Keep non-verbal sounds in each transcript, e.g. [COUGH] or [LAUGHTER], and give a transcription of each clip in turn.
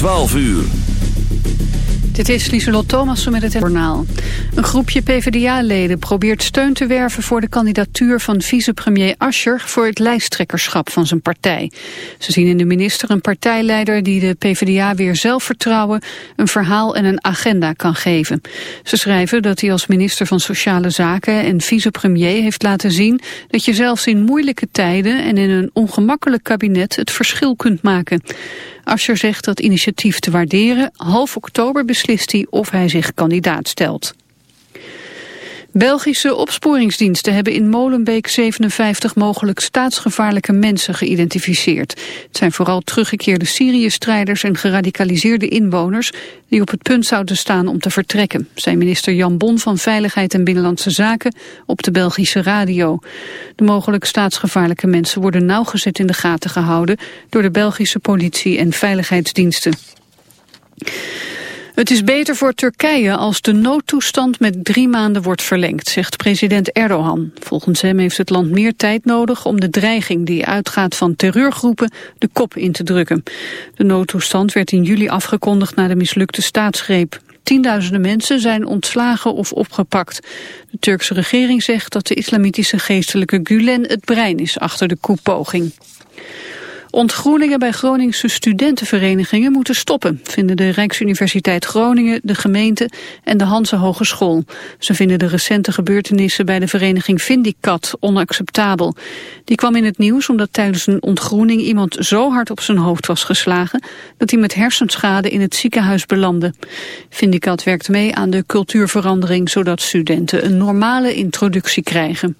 12 uur. Dit is Lieselot Thomassen met het journaal. Een groepje PvdA-leden probeert steun te werven voor de kandidatuur van vicepremier Ascher voor het lijsttrekkerschap van zijn partij. Ze zien in de minister een partijleider die de PvdA weer zelfvertrouwen, een verhaal en een agenda kan geven. Ze schrijven dat hij als minister van Sociale Zaken en vicepremier heeft laten zien dat je zelfs in moeilijke tijden en in een ongemakkelijk kabinet het verschil kunt maken. Asscher zegt dat initiatief te waarderen. Half oktober beslist hij of hij zich kandidaat stelt. Belgische opsporingsdiensten hebben in Molenbeek 57 mogelijk staatsgevaarlijke mensen geïdentificeerd. Het zijn vooral teruggekeerde Syrië-strijders en geradicaliseerde inwoners die op het punt zouden staan om te vertrekken, zei minister Jan Bon van Veiligheid en Binnenlandse Zaken op de Belgische radio. De mogelijk staatsgevaarlijke mensen worden nauwgezet in de gaten gehouden door de Belgische politie en veiligheidsdiensten. Het is beter voor Turkije als de noodtoestand met drie maanden wordt verlengd, zegt president Erdogan. Volgens hem heeft het land meer tijd nodig om de dreiging die uitgaat van terreurgroepen de kop in te drukken. De noodtoestand werd in juli afgekondigd na de mislukte staatsgreep. Tienduizenden mensen zijn ontslagen of opgepakt. De Turkse regering zegt dat de islamitische geestelijke Gulen het brein is achter de koepoging. Ontgroeningen bij Groningse studentenverenigingen moeten stoppen, vinden de Rijksuniversiteit Groningen, de gemeente en de Hanse Hogeschool. Ze vinden de recente gebeurtenissen bij de vereniging Vindicat onacceptabel. Die kwam in het nieuws omdat tijdens een ontgroening iemand zo hard op zijn hoofd was geslagen dat hij met hersenschade in het ziekenhuis belandde. Vindicat werkt mee aan de cultuurverandering zodat studenten een normale introductie krijgen.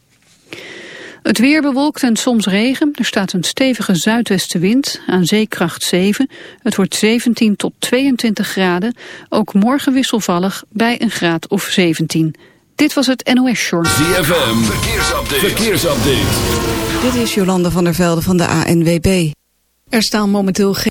Het weer bewolkt en soms regen. Er staat een stevige zuidwestenwind aan zeekracht 7. Het wordt 17 tot 22 graden. Ook morgen wisselvallig bij een graad of 17. Dit was het NOS Short. ZFM, verkeersupdate. verkeersupdate. Dit is Jolande van der Velde van de ANWB. Er staan momenteel geen...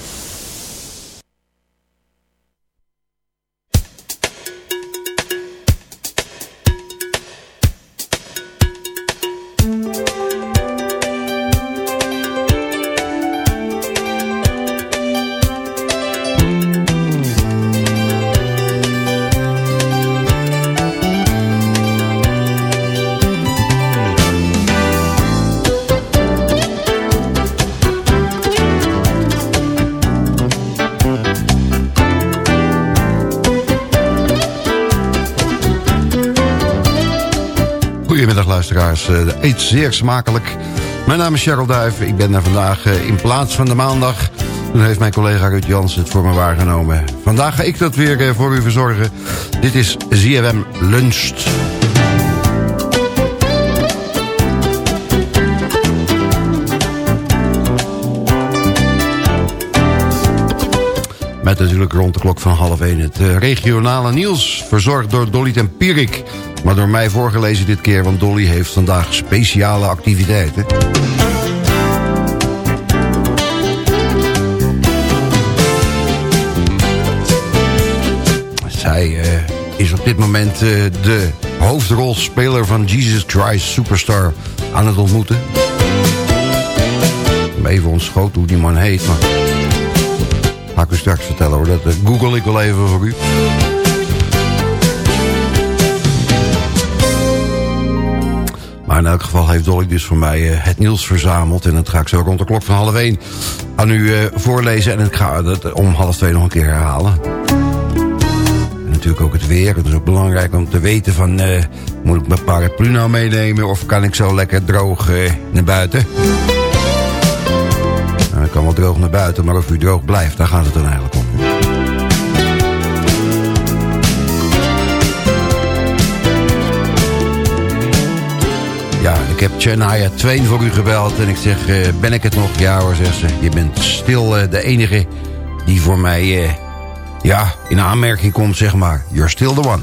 Uh, eet zeer smakelijk. Mijn naam is Cheryl Duif, ik ben er vandaag uh, in plaats van de maandag. Toen heeft mijn collega Ruud Jans het voor me waargenomen. Vandaag ga ik dat weer uh, voor u verzorgen. Dit is ZFM Luncht. Met natuurlijk rond de klok van half 1 het regionale nieuws. Verzorgd door Dolly Tempierik. Maar door mij voorgelezen dit keer, want Dolly heeft vandaag speciale activiteiten. Zij uh, is op dit moment uh, de hoofdrolspeler van Jesus Christ Superstar aan het ontmoeten. Even ontschoten hoe die man heet, maar... Ga ik u straks vertellen hoor, dat google ik wel even voor u. in elk geval heeft Dolly dus voor mij uh, het nieuws verzameld. En dat ga ik zo rond de klok van half één aan u uh, voorlezen. En ik ga het om half twee nog een keer herhalen. En natuurlijk ook het weer. Het is ook belangrijk om te weten van... Uh, moet ik mijn paraplu nou meenemen... of kan ik zo lekker droog naar buiten? Nou, ik kan wel droog naar buiten, maar of u droog blijft... daar gaat het dan eigenlijk om. Ja, ik heb Chennaya Twain voor u gebeld en ik zeg, uh, ben ik het nog? Ja hoor, zegt ze. Je bent stil uh, de enige die voor mij, uh, ja, in aanmerking komt, zeg maar. You're still the one.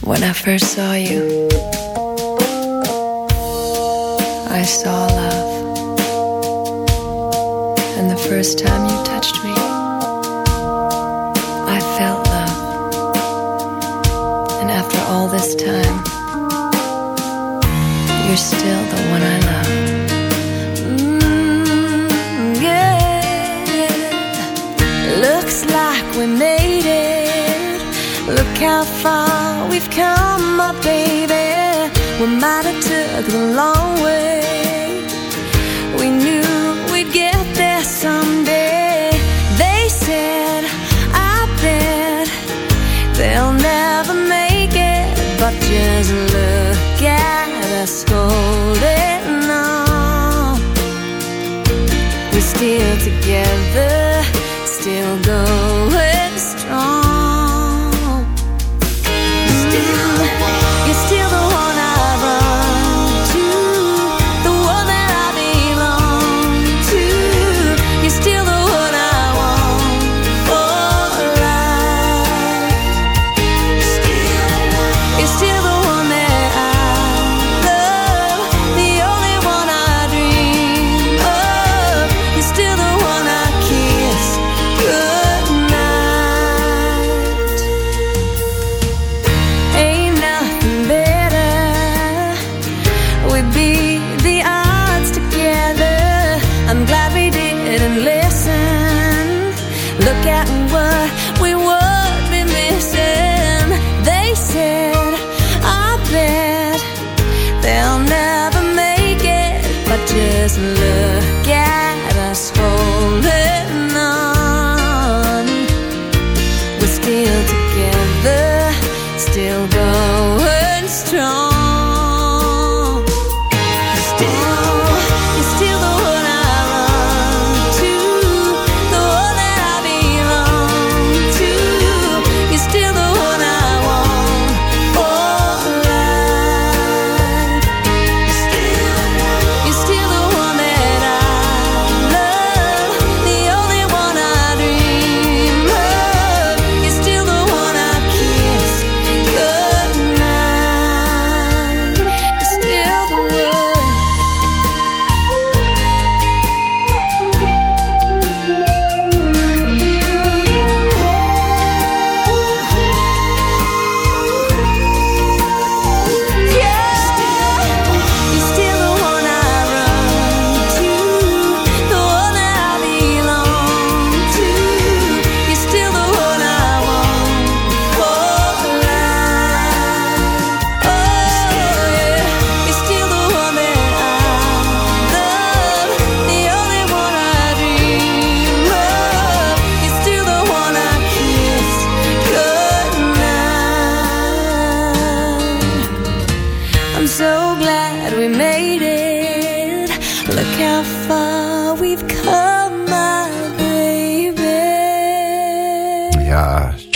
When I first saw you, I saw love. And the first time you touched me, this time, you're still the one I love. Mm, yeah. Looks like we made it. Look how far we've come, my baby. We might have took the long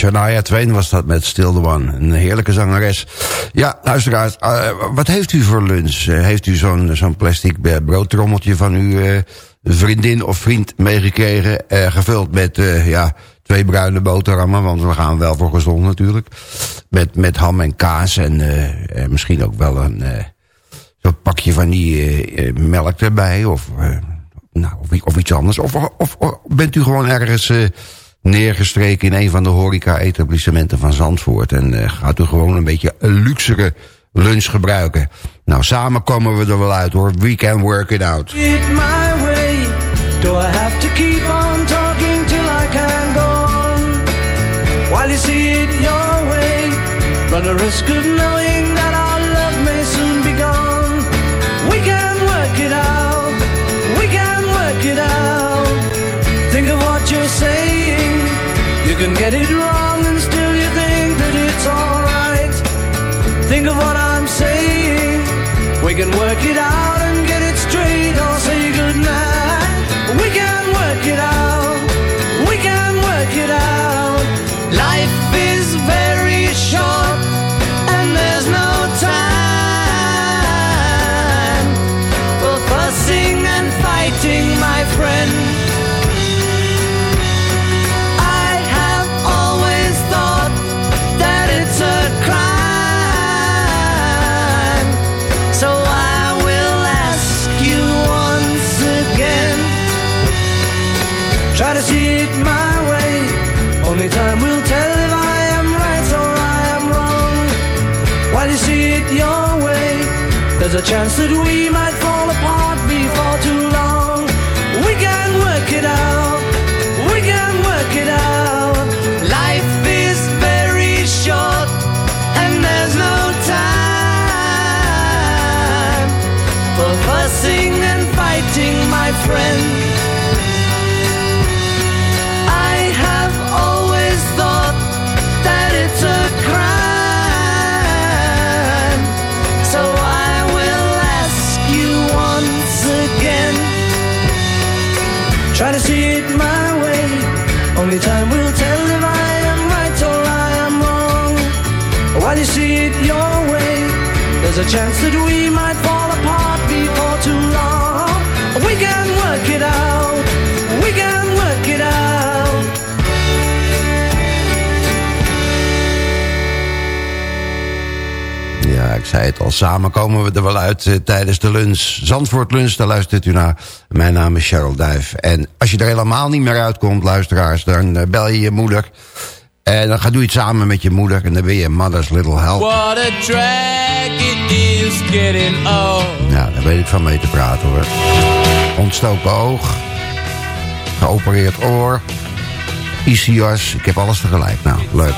Shania Twain was dat met Still the One. Een heerlijke zangeres. Ja, luisteraars, uh, wat heeft u voor lunch? Uh, heeft u zo'n zo'n plastic broodtrommeltje van uw uh, vriendin of vriend meegekregen? gevuld met, ja, twee bruine boterhammen, want we gaan wel voor gezond natuurlijk. Met, met ham en kaas en misschien ook wel een pakje van die melk erbij. Of, nou, of, iets anders. Of, of, bent u gewoon ergens neergestreken in een van de horeca-etablissementen van Zandvoort. En uh, gaat u gewoon een beetje een luxere lunch gebruiken. Nou, samen komen we er wel uit hoor. We can work it out. Do I have to keep on talking till I can go? While your way. Risk of get it wrong and still you think that it's alright. Think of what I'm saying. We can work it out There's a chance that we might chance that we might fall apart before too long. We can work it out. We can work it out. Ja, ik zei het al, samen komen we er wel uit uh, tijdens de lunch. Zandvoort Lunch, daar luistert u naar. Mijn naam is Cheryl Duif. En als je er helemaal niet meer uitkomt, luisteraars... dan uh, bel je je moeder. En dan ga doe je het samen met je moeder. En dan ben je Mother's Little Help. What a drag it is getting old. Ja, daar weet ik van mee te praten hoor. Ontstoken oog. Geopereerd oor. ICS, ik heb alles tegelijk. Nou, leuk.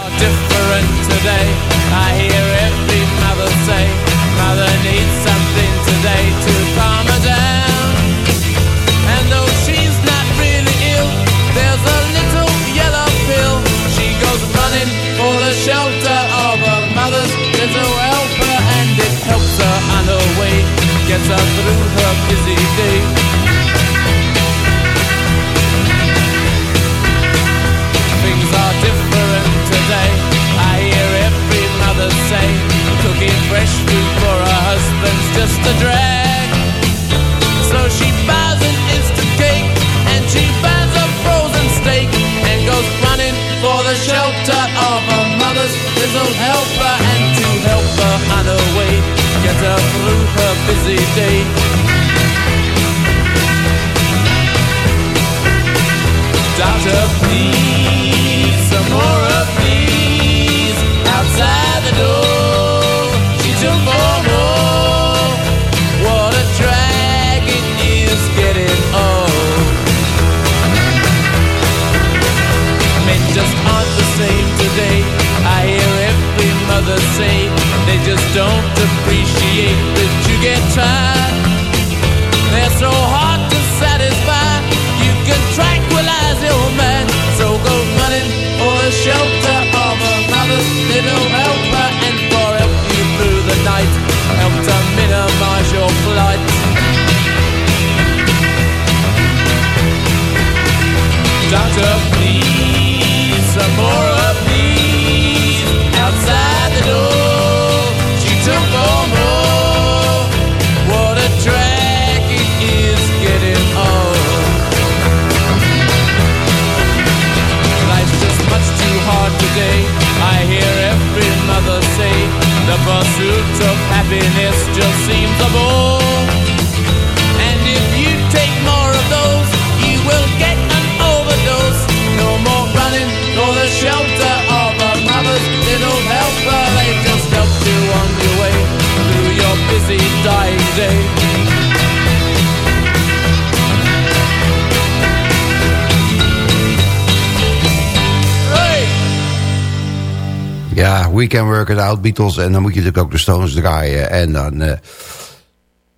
We Can Work It Out, Beatles. En dan moet je natuurlijk ook de Stones draaien. En dan uh,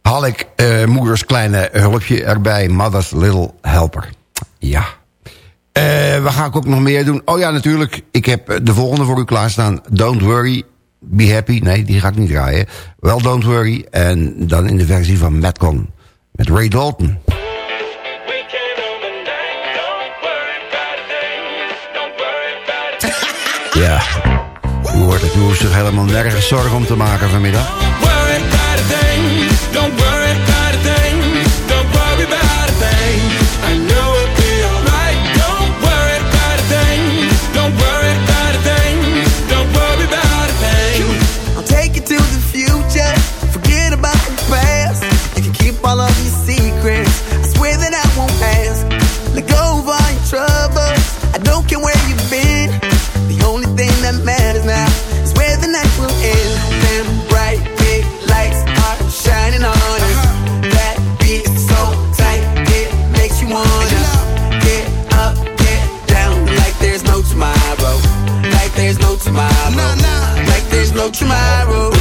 haal ik uh, moeders kleine hulpje erbij. Mother's Little Helper. Ja. Uh, we gaan ook nog meer doen. Oh ja, natuurlijk. Ik heb de volgende voor u klaarstaan. Don't Worry, Be Happy. Nee, die ga ik niet draaien. Wel Don't Worry. En dan in de versie van Metcon. Met Ray Dalton. [LAUGHS] Ja, het. U hoeft zich helemaal nergens zorgen om te maken vanmiddag. Tomorrow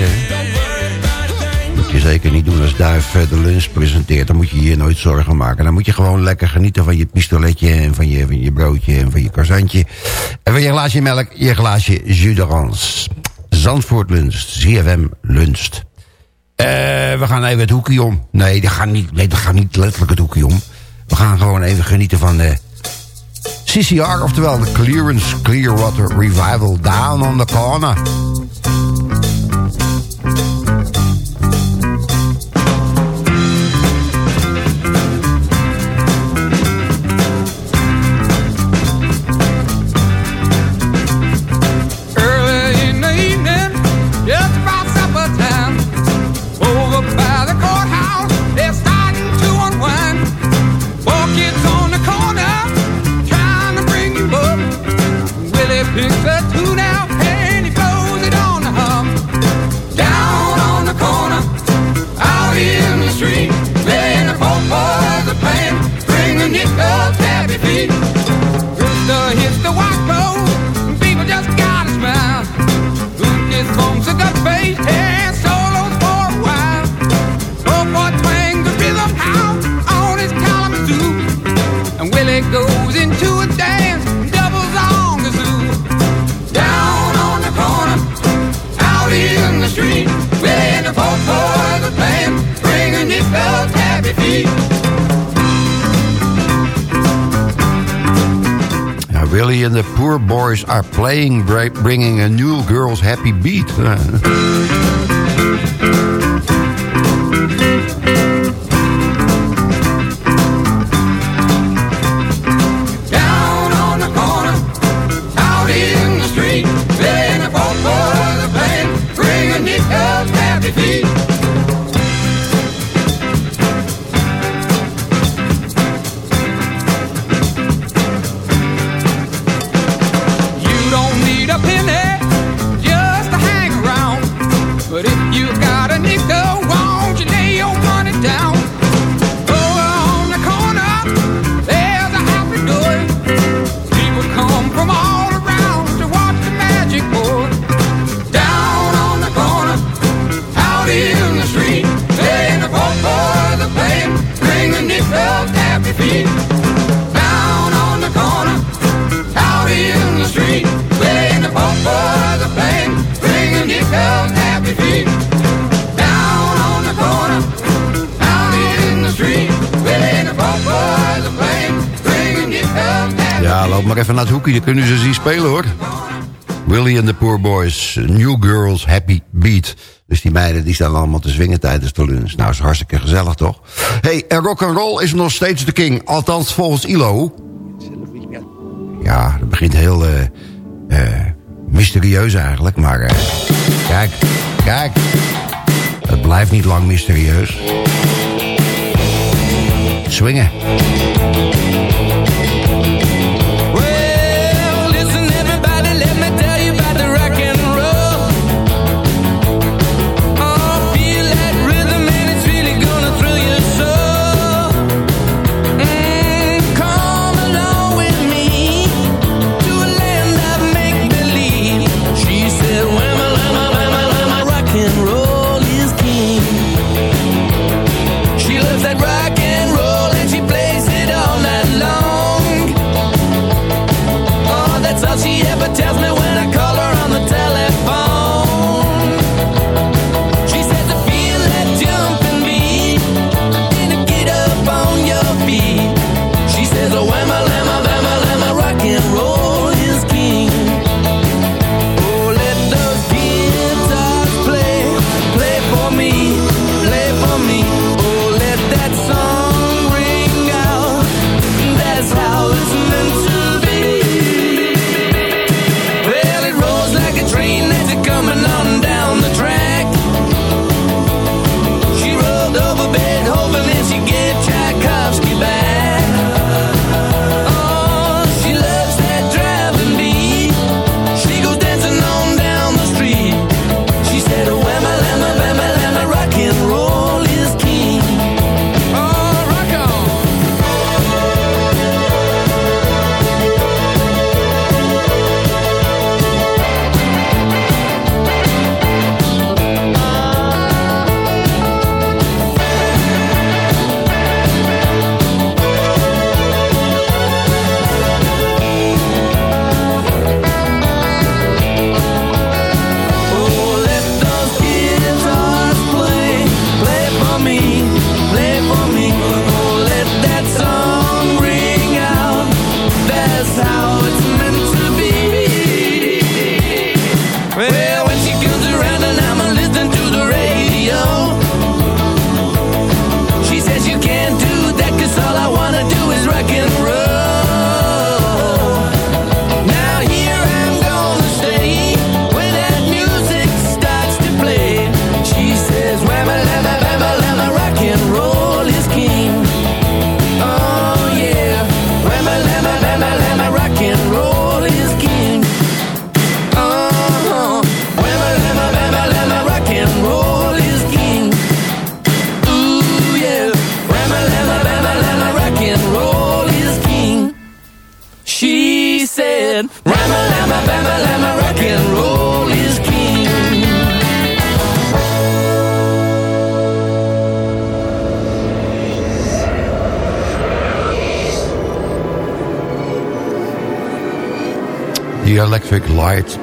maken. Moet je zeker niet doen als Duif de lunch presenteert. Dan moet je je nooit zorgen maken. Dan moet je gewoon lekker genieten van je pistoletje... en van je, van je broodje en van je croissantje. En van je glaasje melk, je glaasje jus d'orange. Zandvoort lunch, ZFM luncht. Uh, we gaan even het hoekje om. Nee, dat gaat niet, nee, niet letterlijk het hoekje om. We gaan gewoon even genieten van de CCR, oftewel de Clearance Clearwater Revival Down on the Corner. And the Poor Boys are playing, bringing a new girl's happy beat. [LAUGHS] Doekie, kunnen ze zien spelen hoor. Willie and the Poor Boys, New Girls, Happy Beat. Dus die meiden die staan allemaal te zwingen tijdens de lunch. Nou, is hartstikke gezellig toch? hey, en roll is nog steeds de king. Althans, volgens ILO. Ja, dat begint heel eh, eh, mysterieus eigenlijk. Maar eh, kijk, kijk. Het blijft niet lang mysterieus. Zwingen.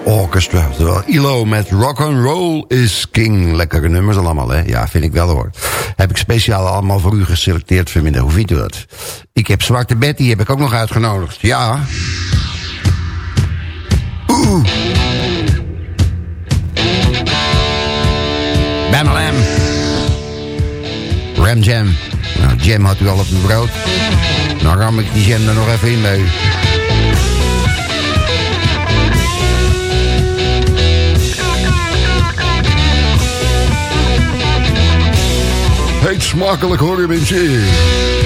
Orchestra. Terwijl ILO met Rock and Roll is King. Lekkere nummers allemaal, hè? Ja, vind ik wel hoor. Heb ik speciaal allemaal voor u geselecteerd vanmiddag. Hoe vindt u dat? Ik heb Zwarte Betty, heb ik ook nog uitgenodigd. Ja. Oeh. Bamalam. Ram Jam. Nou, jam had u al op uw brood. Dan ram ik die jam er nog even in bij smakelijk hoor je mensen.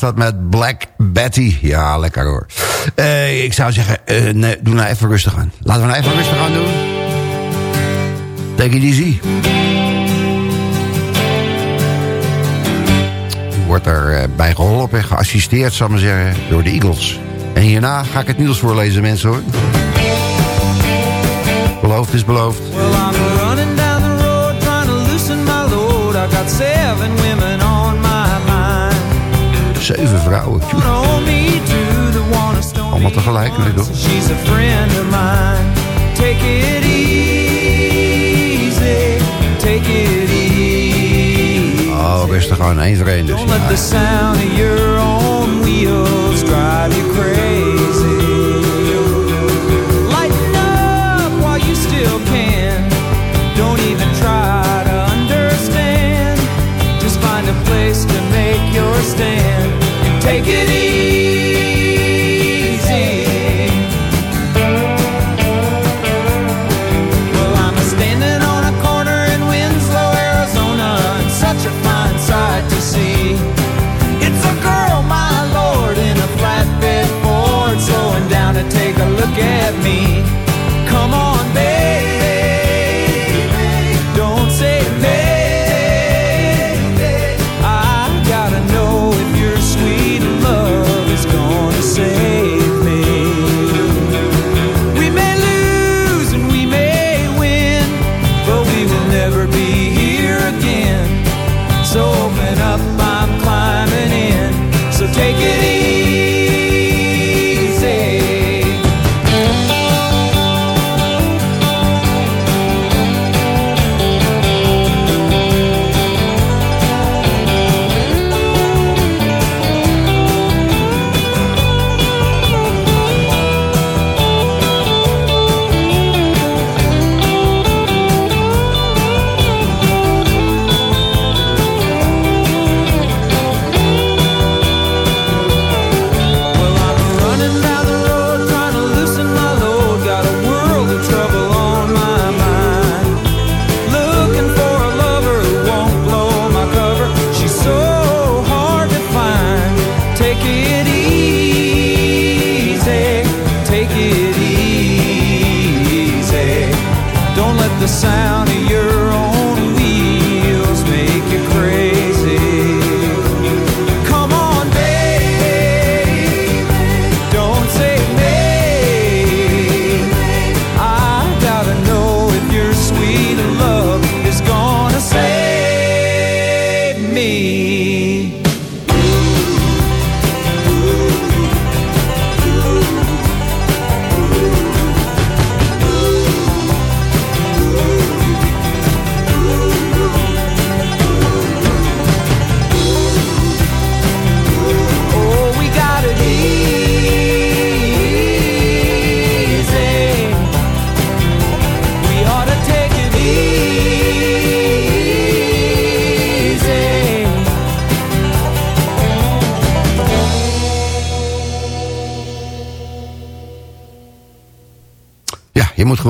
Dat met Black Betty. Ja, lekker hoor. Eh, ik zou zeggen, eh, nee, doe nou even rustig aan. Laten we nou even rustig aan doen. Take it easy. Wordt er eh, bij geholpen, geassisteerd, zal ik maar zeggen, door de Eagles. En hierna ga ik het nieuws voorlezen, mensen hoor. Beloofd is beloofd. Zeven vrouwen. Allemaal tegelijk, weet je She's. Take it easy. Take it easy. Oh, rustig aan, één voor één dus. Don't let the sound of your own wheels drive you crazy. Lighten up while you still can. Don't even try to understand. Just find a place to make your stand.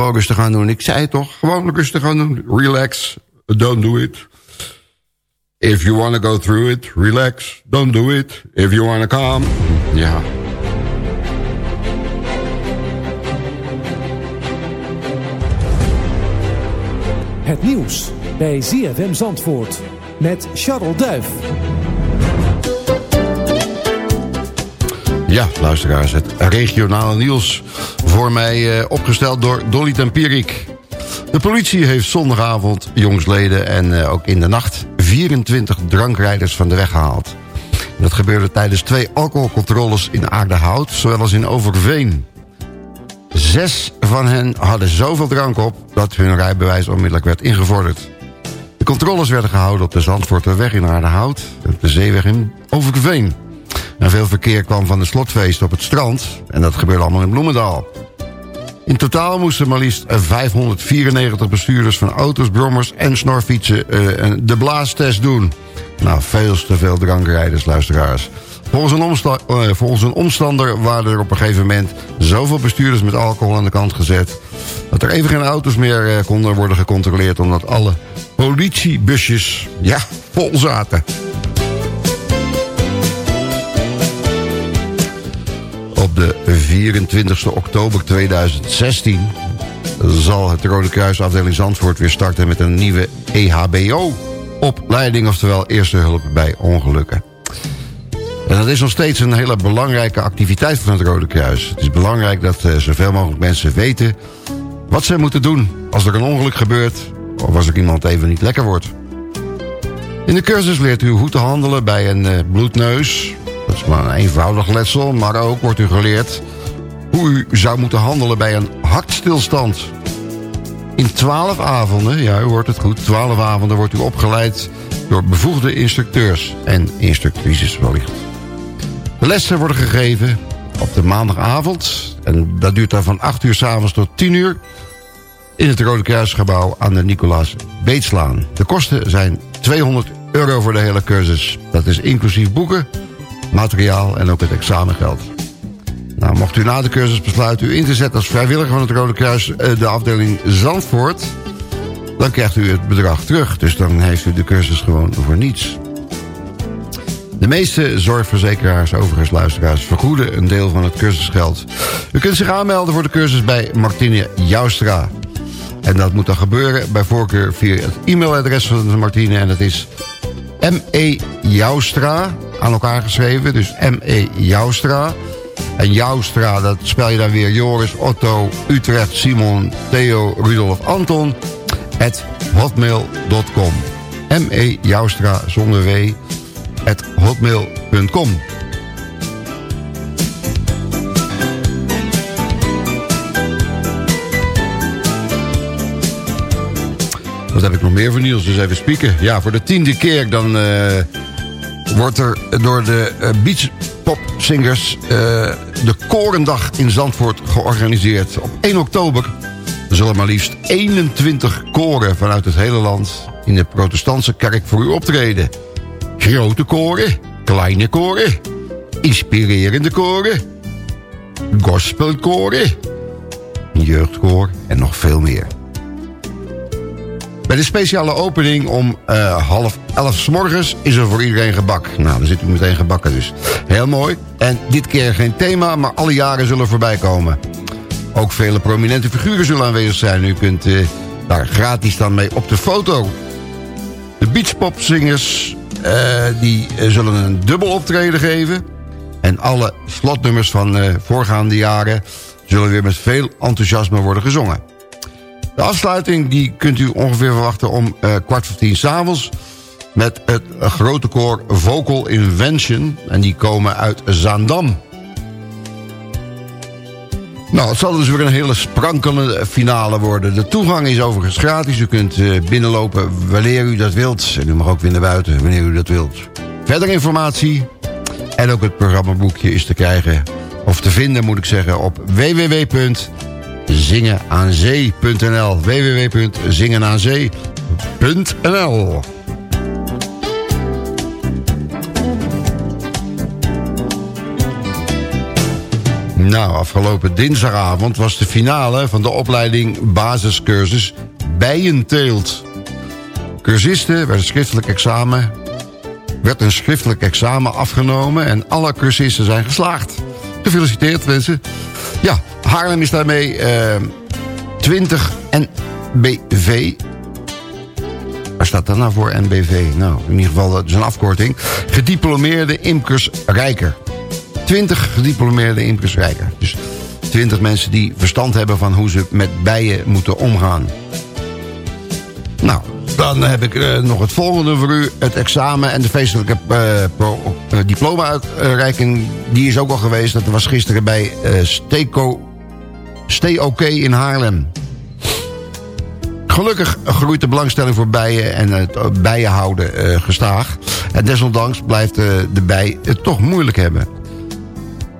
Gewoon rustig aan doen. Ik zei het toch, gewoon rustig aan doen. Relax, don't do it. If you want to go through it, relax, don't do it. If you want to calm, ja. Het nieuws bij ZFM Zandvoort met Charles Duif. Ja, luisteraars, het regionale nieuws. Voor mij eh, opgesteld door Dolly Tempierik. De politie heeft zondagavond jongsleden en eh, ook in de nacht... 24 drankrijders van de weg gehaald. Dat gebeurde tijdens twee alcoholcontroles in Aardehout... zowel als in Overveen. Zes van hen hadden zoveel drank op... dat hun rijbewijs onmiddellijk werd ingevorderd. De controles werden gehouden op de Zandvoorterweg in Aardehout... en op de Zeeweg in Overveen. En veel verkeer kwam van de slotfeest op het strand... en dat gebeurde allemaal in Bloemendaal. In totaal moesten maar liefst 594 bestuurders van auto's, brommers en snorfietsen eh, de blaastest doen. Nou, veel te veel drankrijders, luisteraars. Volgens een, eh, volgens een omstander waren er op een gegeven moment zoveel bestuurders met alcohol aan de kant gezet... dat er even geen auto's meer eh, konden worden gecontroleerd... omdat alle politiebusjes, ja, vol zaten. De 24 oktober 2016 zal het Rode Kruis afdeling Zandvoort weer starten met een nieuwe EHBO-opleiding, oftewel eerste hulp bij ongelukken. En dat is nog steeds een hele belangrijke activiteit van het Rode Kruis. Het is belangrijk dat eh, zoveel mogelijk mensen weten wat ze moeten doen als er een ongeluk gebeurt of als er iemand even niet lekker wordt. In de cursus leert u hoe te handelen bij een eh, bloedneus. Dat is maar een eenvoudig letsel, maar ook wordt u geleerd hoe u zou moeten handelen bij een hartstilstand. In twaalf avonden, ja u hoort het goed, twaalf avonden wordt u opgeleid door bevoegde instructeurs en instructrices wellicht. De lessen worden gegeven op de maandagavond en dat duurt dan van 8 uur s'avonds tot 10 uur in het Rode Kruisgebouw aan de Nicolaas Beetslaan. De kosten zijn 200 euro voor de hele cursus. Dat is inclusief boeken, materiaal en ook het examengeld. Nou, mocht u na de cursus besluiten u in te zetten als vrijwilliger van het Rode Kruis... eh, de afdeling Zandvoort, dan krijgt u het bedrag terug. Dus dan heeft u de cursus gewoon voor niets. De meeste zorgverzekeraars, overigens luisteraars, vergoeden een deel van het cursusgeld. U kunt zich aanmelden voor de cursus bij Martine Joustra. En dat moet dan gebeuren bij voorkeur via het e-mailadres van Martine. En dat is M.E. Aan elkaar geschreven. Dus M.E. Joustra. En Joustra, dat spel je dan weer Joris, Otto, Utrecht, Simon, Theo, Rudolf, Anton. At hotmail.com. M.E. Joustra zonder W. At hotmail.com. Wat heb ik nog meer voor Niels? Dus even spieken. Ja, voor de tiende keer dan eh, wordt er door de uh, beachpopzingers uh, de Korendag in Zandvoort georganiseerd. Op 1 oktober zullen maar liefst 21 koren vanuit het hele land in de protestantse kerk voor u optreden. Grote koren, kleine koren, inspirerende koren, gospelkoren, jeugdkoor en nog veel meer. Bij de speciale opening om uh, half elf s morgens is er voor iedereen gebak. Nou, dan zit u meteen gebakken dus. Heel mooi. En dit keer geen thema, maar alle jaren zullen voorbij komen. Ook vele prominente figuren zullen aanwezig zijn. U kunt uh, daar gratis dan mee op de foto. De beachpopzingers uh, die zullen een dubbel optreden geven. En alle slotnummers van voorgaande jaren... zullen weer met veel enthousiasme worden gezongen. De afsluiting die kunt u ongeveer verwachten om uh, kwart voor tien s'avonds... met het grote koor Vocal Invention. En die komen uit Zaandam. Nou, het zal dus weer een hele sprankelende finale worden. De toegang is overigens gratis. U kunt uh, binnenlopen wanneer u dat wilt. En u mag ook weer naar buiten wanneer u dat wilt. Verder informatie en ook het programmaboekje is te krijgen... of te vinden, moet ik zeggen, op www zingenaanzee.nl www.zingenaanzee.nl Nou, afgelopen dinsdagavond was de finale van de opleiding basiscursus Bijenteelt. Cursisten werden schriftelijk examen, werd een schriftelijk examen afgenomen en alle cursisten zijn geslaagd. Gefeliciteerd mensen. Ja, Haarlem is daarmee uh, 20 NBV. Waar staat dat nou voor NBV? Nou, in ieder geval, dat is een afkorting. Gediplomeerde imkers rijker. 20 gediplomeerde imkers rijker. Dus 20 mensen die verstand hebben van hoe ze met bijen moeten omgaan. Nou, dan heb ik uh, nog het volgende voor u. Het examen en de feestelijke uh, uh, diploma-uitreiking. Die is ook al geweest. Dat was gisteren bij Steko Stay OK in Haarlem. Gelukkig groeit de belangstelling voor bijen en het bijenhouden uh, gestaag. En desondanks blijft uh, de bij het toch moeilijk hebben.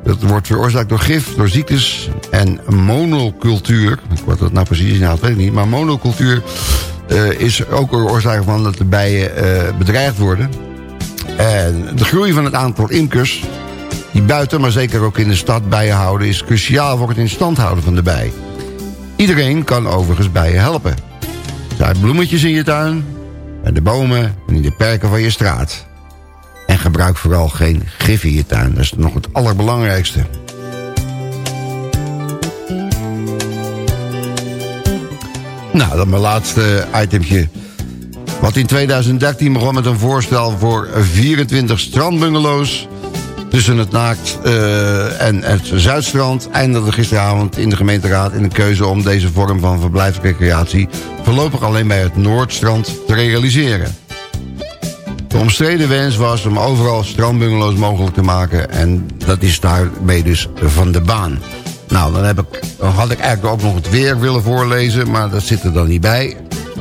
Dat wordt veroorzaakt door gif, door ziektes en monocultuur. Wat dat nou precies inhoudt, weet ik niet. Maar monocultuur uh, is ook een oorzaak van dat de bijen bedreigd worden. En de groei van het aantal imkers die buiten, maar zeker ook in de stad bijen houden... is cruciaal voor het in stand houden van de bij. Iedereen kan overigens bijen helpen. Zaai bloemetjes in je tuin, bij de bomen en in de perken van je straat. En gebruik vooral geen gif in je tuin. Dat is nog het allerbelangrijkste. Nou, dan mijn laatste itemtje. Wat in 2013 begon met een voorstel voor 24 strandbungalows tussen het Naakt uh, en het Zuidstrand... eindigde gisteravond in de gemeenteraad in een keuze om deze vorm van verblijfsrecreatie... voorlopig alleen bij het Noordstrand te realiseren. De omstreden wens was om overal strandbungalows mogelijk te maken... en dat is daarmee dus van de baan. Nou, dan, heb ik, had ik eigenlijk ook nog het weer willen voorlezen... maar dat zit er dan niet bij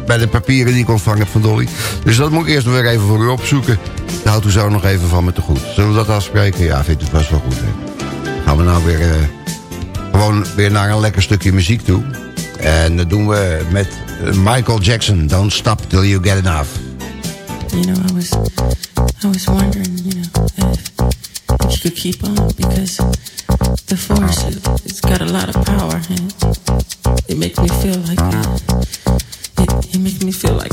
bij de papieren die ik ontvangen van Dolly. Dus dat moet ik eerst nog weer even voor u opzoeken. Daar houdt u zo nog even van me te goed. Zullen we dat afspreken? Ja, vindt u vast wel goed. Hè? Gaan we nou weer uh, gewoon weer naar een lekker stukje muziek toe. En dat doen we met Michael Jackson. Don't stop till you get enough. You know, I was, I was wondering, you know, if, if you could keep on because the force, it, it's got a lot of power and it makes me feel like it, it makes me feel like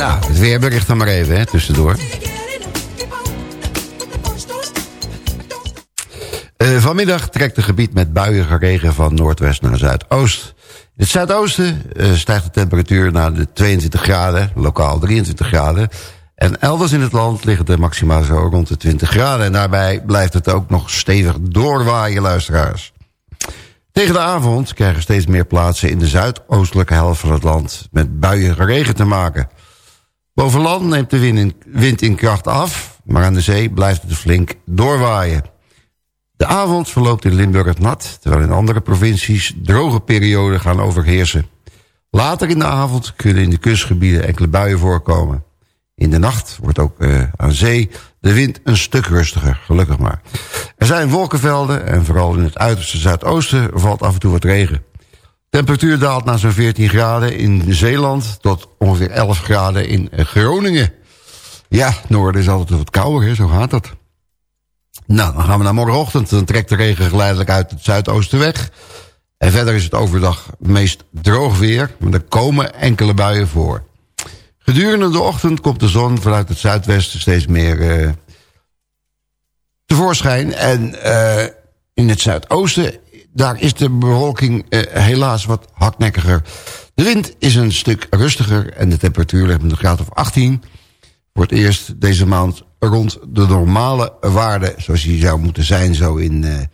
Nou, het weerbericht dan maar even, hè, tussendoor. Eh, vanmiddag trekt het gebied met buiige regen van noordwest naar zuidoost. In het zuidoosten eh, stijgt de temperatuur naar de 22 graden, lokaal 23 graden. En elders in het land liggen de maxima zo rond de 20 graden. En daarbij blijft het ook nog stevig doorwaaien, luisteraars. Tegen de avond krijgen steeds meer plaatsen in de zuidoostelijke helft van het land... met buiige regen te maken. Boven land neemt de wind in, wind in kracht af... maar aan de zee blijft het flink doorwaaien. De avond verloopt in Limburg nat... terwijl in andere provincies droge perioden gaan overheersen. Later in de avond kunnen in de kustgebieden enkele buien voorkomen. In de nacht wordt ook uh, aan zee de wind een stuk rustiger, gelukkig maar. Er zijn wolkenvelden en vooral in het uiterste zuidoosten valt af en toe wat regen. Temperatuur daalt naar zo'n 14 graden in Zeeland tot ongeveer 11 graden in Groningen. Ja, noorden is altijd wat kouder, zo gaat dat. Nou, dan gaan we naar morgenochtend. Dan trekt de regen geleidelijk uit het zuidoosten weg. En verder is het overdag meest droog weer. Maar er komen enkele buien voor. Gedurende de ochtend komt de zon vanuit het zuidwesten steeds meer uh, tevoorschijn. En uh, in het zuidoosten, daar is de bewolking uh, helaas wat hardnekkiger. De wind is een stuk rustiger en de temperatuur ligt met een graad of 18. Voor het eerst deze maand rond de normale waarde, zoals die zou moeten zijn, zo in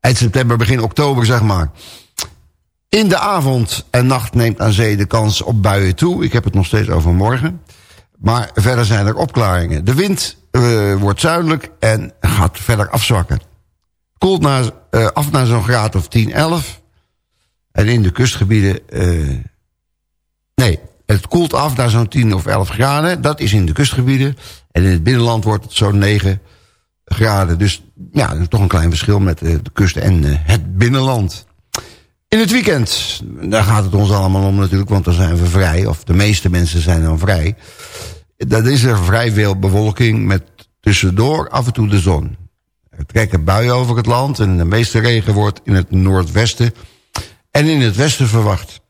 eind september, begin oktober, zeg maar. In de avond en nacht neemt aan zee de kans op buien toe. Ik heb het nog steeds over morgen. Maar verder zijn er opklaringen. De wind uh, wordt zuidelijk en gaat verder afzwakken. Koelt naar, uh, af naar zo'n graad of 10, 11. En in de kustgebieden... Uh, nee, het koelt af naar zo'n 10 of 11 graden. Dat is in de kustgebieden. En in het binnenland wordt het zo'n 9 graden. Dus ja, toch een klein verschil met de kust en het binnenland. In het weekend, daar gaat het ons allemaal om natuurlijk, want dan zijn we vrij. Of de meeste mensen zijn dan vrij. Dat is er vrij veel bewolking met tussendoor af en toe de zon. Er trekken buien over het land en de meeste regen wordt in het noordwesten en in het westen verwacht.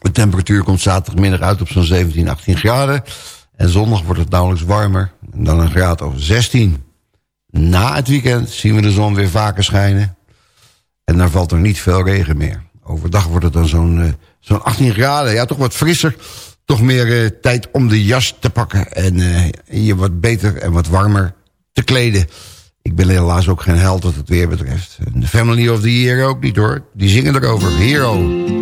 De temperatuur komt zaterdagmiddag uit op zo'n 17, 18 graden. En zondag wordt het nauwelijks warmer dan een graad of 16. Na het weekend zien we de zon weer vaker schijnen. En dan valt er niet veel regen meer. Overdag wordt het dan zo'n eh, zo'n 18 graden. Ja, toch wat frisser. Toch meer eh, tijd om de jas te pakken. En eh, je wat beter en wat warmer te kleden. Ik ben helaas ook geen held wat het weer betreft. En De Family of the Year ook niet hoor. Die zingen erover. Hero.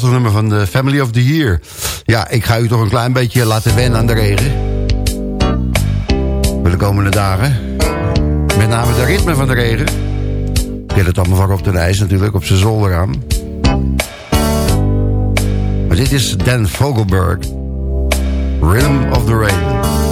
prachtig nummer van de Family of the Year. Ja, ik ga u toch een klein beetje laten wennen aan de regen. De komende dagen. Met name de ritme van de regen. Ik heb het allemaal vak op de ijs natuurlijk, op zijn zolderraam. Maar dit is Dan Vogelberg. Rhythm of the Rain.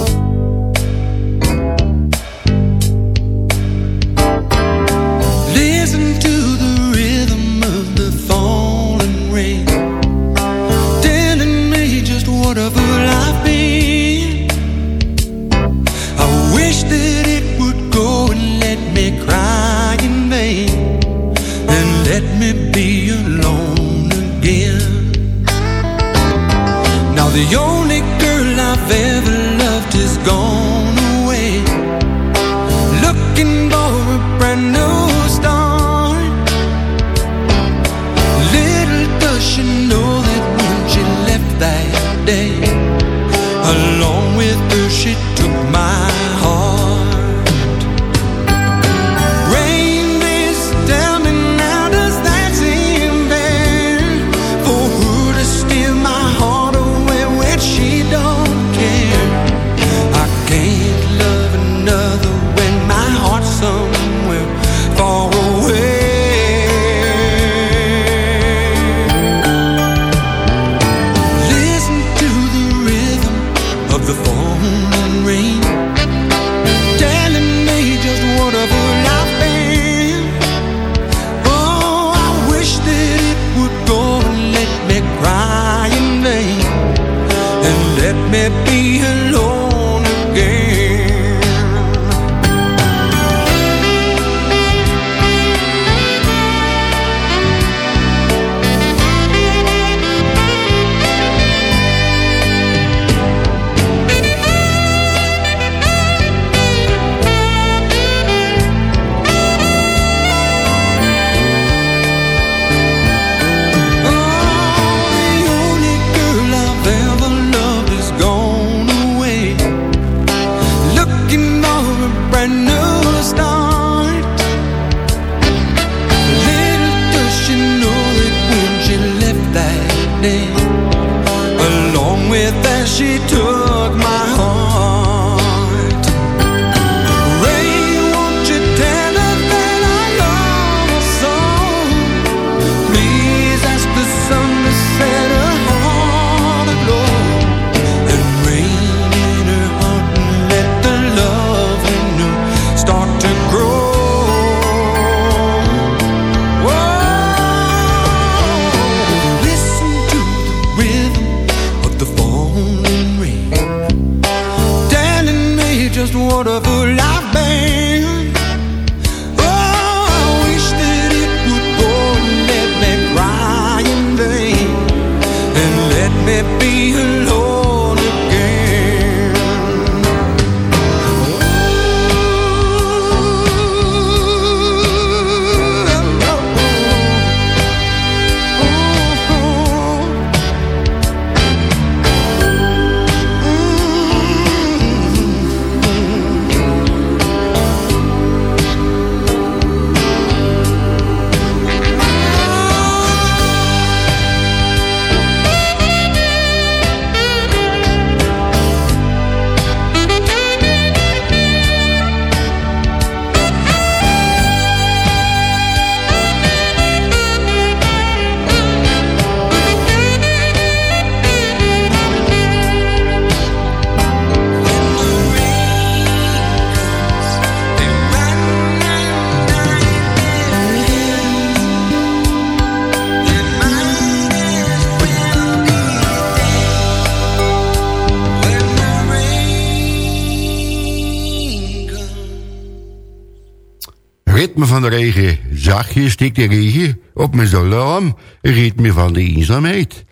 tegen zachtjes stikt regen op mijn alarm, ritme van de eenzaamheid.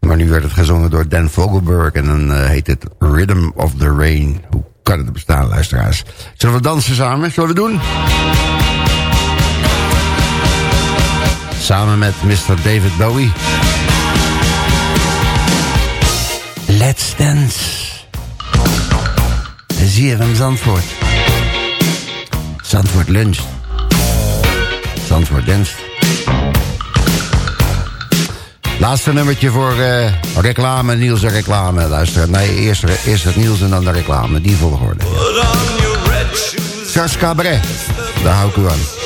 Maar nu werd het gezongen door Dan Vogelberg en dan eh, heet het Rhythm of the Rain. Hoe kan het bestaan, luisteraars? Zullen we dansen samen? Zullen we doen? Samen met Mr. David Bowie. Let's Dance. De ZFM Zandvoort. Zandvoort luncht. Zandvoort Danst. Laatste nummertje voor eh, reclame, Niels en reclame. Luister, nee, eerst, eerst het Niels en dan de reclame. Die volgorde. Charles Daar hou ik u aan.